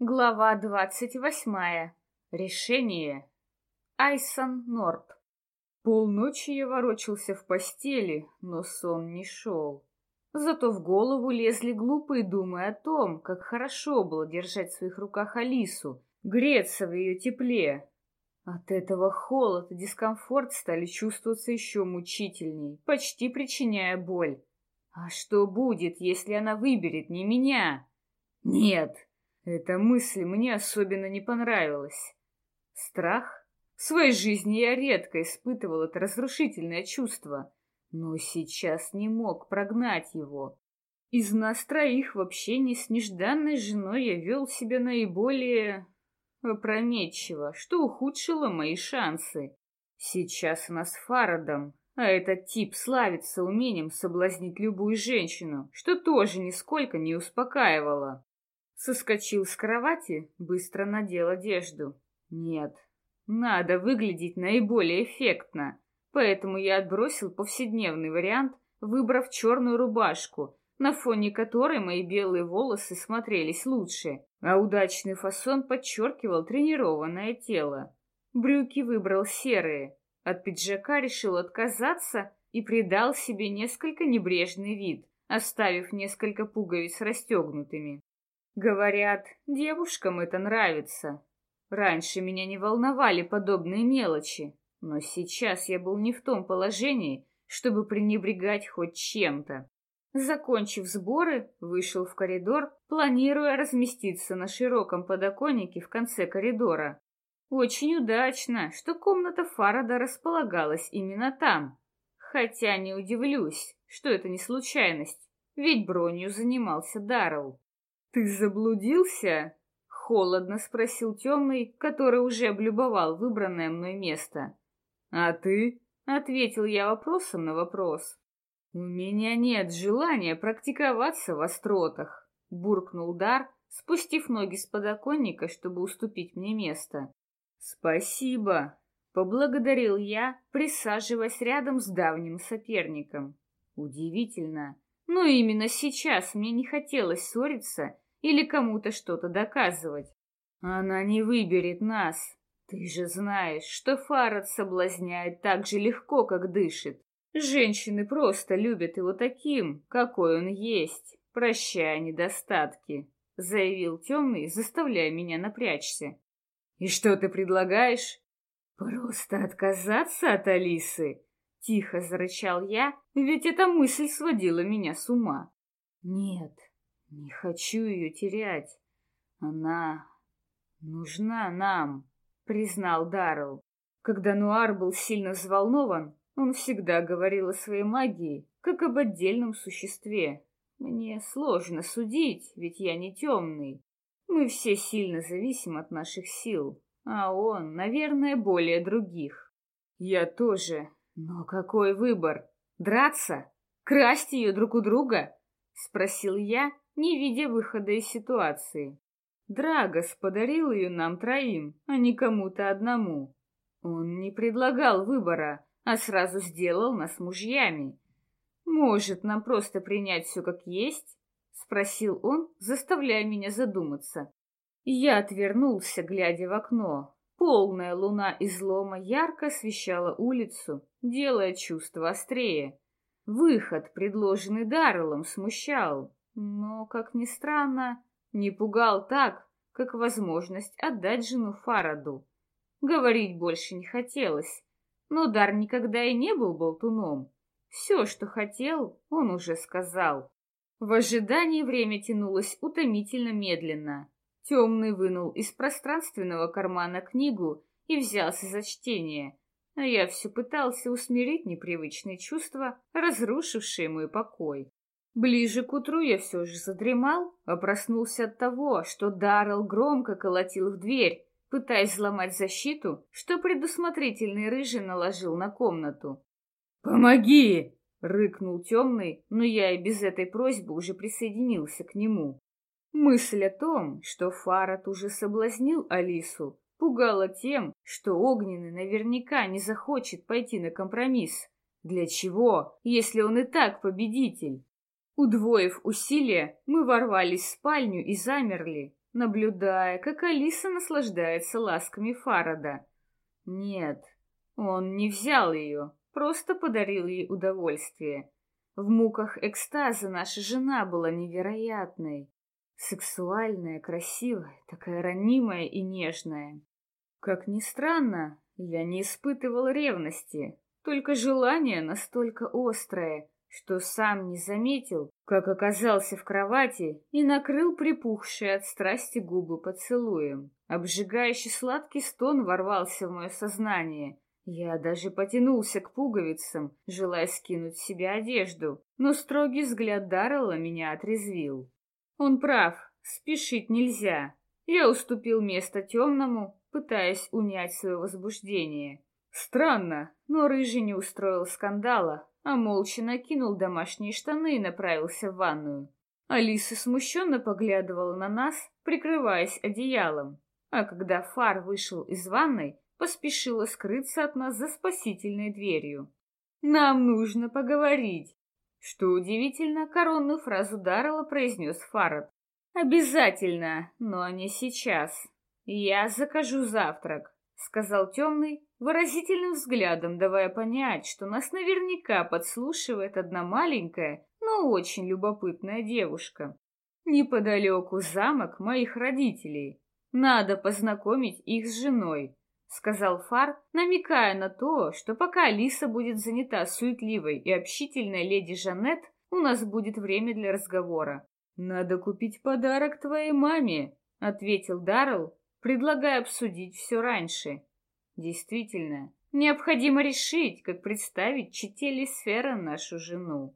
Глава двадцать восьмая. Решение. Айсон Норт. Полночи я ворочался в постели, но сон не шел. Зато в голову лезли глупые думы о том, как хорошо было держать в своих руках Алису, греться в ее тепле. От этого холод и дискомфорт стали чувствоваться еще мучительней, почти причиняя боль. А что будет, если она выберет не меня? Нет, эта мысль мне особенно не понравилась. Страх? В своей жизни я редко испытывал это разрушительное чувство, но сейчас не мог прогнать его. Из нас троих в общении с нежданной женой я вел себя наиболее опрометчиво, что ухудшило мои шансы. Сейчас она с Фарадом, а этот тип славится умением соблазнить любую женщину, что тоже нисколько не успокаивало. Соскочил с кровати, быстро надел одежду. Нет, надо выглядеть наиболее эффектно, поэтому я отбросил повседневный вариант, выбрав черную рубашку, на фоне которой мои белые волосы смотрелись лучше, а удачный фасон подчеркивал тренированное тело. Брюки выбрал серые, от пиджака решил отказаться и придал себе несколько небрежный вид, оставив несколько пуговиц расстегнутыми. Говорят, девушкам это нравится. Раньше меня не волновали подобные мелочи, но сейчас я был не в том положении, чтобы пренебрегать хоть чем-то. Закончив сборы, вышел в коридор, планируя разместиться на широком подоконнике в конце коридора. Очень удачно, что комната Фарада располагалась именно там. Хотя не удивлюсь, что это не случайность, ведь бронью занимался Даррелл. «Ты заблудился?» — холодно спросил темный, который уже облюбовал выбранное мной место. «А ты?» — ответил я вопросом на вопрос. «У меня нет желания практиковаться в остротах», — буркнул Дар, спустив ноги с подоконника, чтобы уступить мне место. «Спасибо», — поблагодарил я, присаживаясь рядом с давним соперником. Удивительно, но именно сейчас мне не хотелось ссориться или кому-то что-то доказывать. Она не выберет нас. Ты же знаешь, что Фарад соблазняет так же легко, как дышит. Женщины просто любят его таким, какой он есть, прощая недостатки, заявил темный, заставляя меня напрячься. И что ты предлагаешь? Просто отказаться от Алисы? Тихо зарычал я, ведь эта мысль сводила меня с ума. Нет, не хочу ее терять. Она нужна нам, признал Даррелл. Когда Нуар был сильно взволнован, он всегда говорил о своей магии, как об отдельном существе. Мне сложно судить, ведь я не темный. Мы все сильно зависим от наших сил, а он, наверное, более других. Я тоже. Но какой выбор? Драться? Красть ее друг у друга? Спросил я, не видя выхода из ситуации. Драгос подарил ее нам троим, а не кому-то одному. Он не предлагал выбора, а сразу сделал нас мужьями. Может, нам просто принять все как есть? Спросил он, заставляя меня задуматься. Я отвернулся, глядя в окно. Полная луна излома ярко освещала улицу, делая чувство острее. Выход, предложенный Дарреллом, смущал но, как ни странно, не пугал так, как возможность отдать жену Фараду. Говорить больше не хотелось, но Дар никогда и не был болтуном. Все, что хотел, он уже сказал. В ожидании время тянулось утомительно медленно. Темный вынул из пространственного кармана книгу и взялся за чтение, а я все пытался усмирить непривычные чувства, разрушившие мой покой. Ближе к утру я все же задремал, а проснулся от того, что Даррелл громко колотил в дверь, пытаясь взломать защиту, что предусмотрительный рыжий наложил на комнату. «Помоги!» — рыкнул темный, но я и без этой просьбы уже присоединился к нему. Мысль о том, что Фарад уже соблазнил Алису, пугала тем, что Огненный наверняка не захочет пойти на компромисс. Для чего, если он и так победитель? Удвоив усилия, мы ворвались в спальню и замерли. наблюдая, как Алиса наслаждается ласками Фарада. Нет, он не взял ее, просто подарил ей удовольствие. В муках экстаза наша жена была невероятной. Сексуальная, красивая, такая ранимая и нежная. Как ни странно, я не испытывал ревности, только желание настолько острое, что сам не заметил, как оказался в кровати и накрыл припухшие от страсти губы поцелуем. Обжигающий сладкий стон ворвался в мое сознание. Я даже потянулся к пуговицам, желая скинуть с себя одежду, но строгий взгляд Даррелла меня отрезвил. Он прав, спешить нельзя. Я уступил место темному, пытаясь унять свое возбуждение. Странно, но Рыжий не устроил скандала, а молча накинул домашние штаны и направился в ванную. Алиса смущенно поглядывала на нас, прикрываясь одеялом, а когда Фар вышел из ванной, поспешила скрыться от нас за спасительной дверью. «Нам нужно поговорить!» Что удивительно, коронную фразу Даррелла произнес Фарад. «Обязательно, но не сейчас. Я закажу завтрак», — сказал темный, выразительным взглядом давая понять, что нас наверняка подслушивает одна маленькая, но очень любопытная девушка. Неподалеку замок моих родителей. Надо познакомить их с женой, сказал Фар, намекая на то, что пока Алиса будет занята суетливой и общительной леди Жанет, у нас будет время для разговора. Надо купить подарок твоей маме, ответил Даррелл, предлагая обсудить все раньше. Действительно, необходимо решить, как представить Четели Сфера нашу жену.